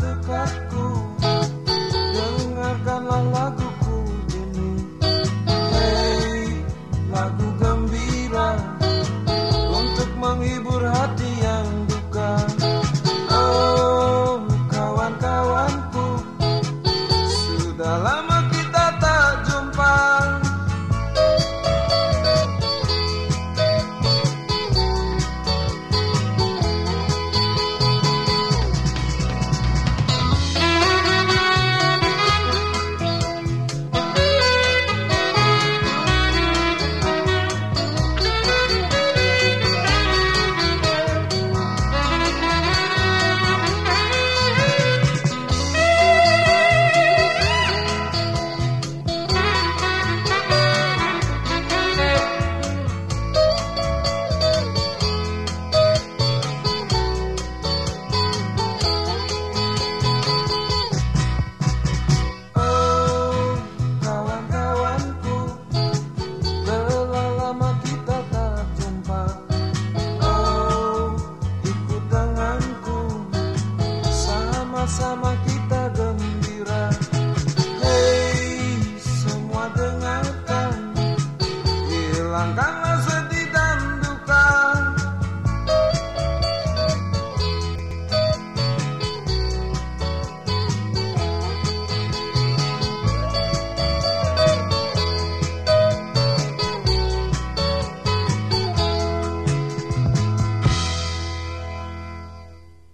the clock monkey.